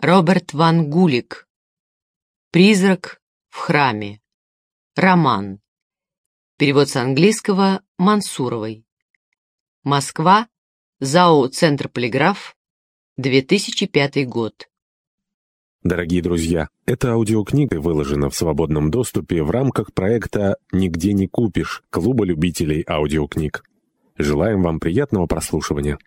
Роберт Ван Гулик. Призрак в храме. Роман. Перевод с английского Мансуровой. Москва. ЗАО «Центр Полиграф». 2005 год. Дорогие друзья, эта аудиокнига выложена в свободном доступе в рамках проекта «Нигде не купишь» Клуба любителей аудиокниг. Желаем вам приятного прослушивания.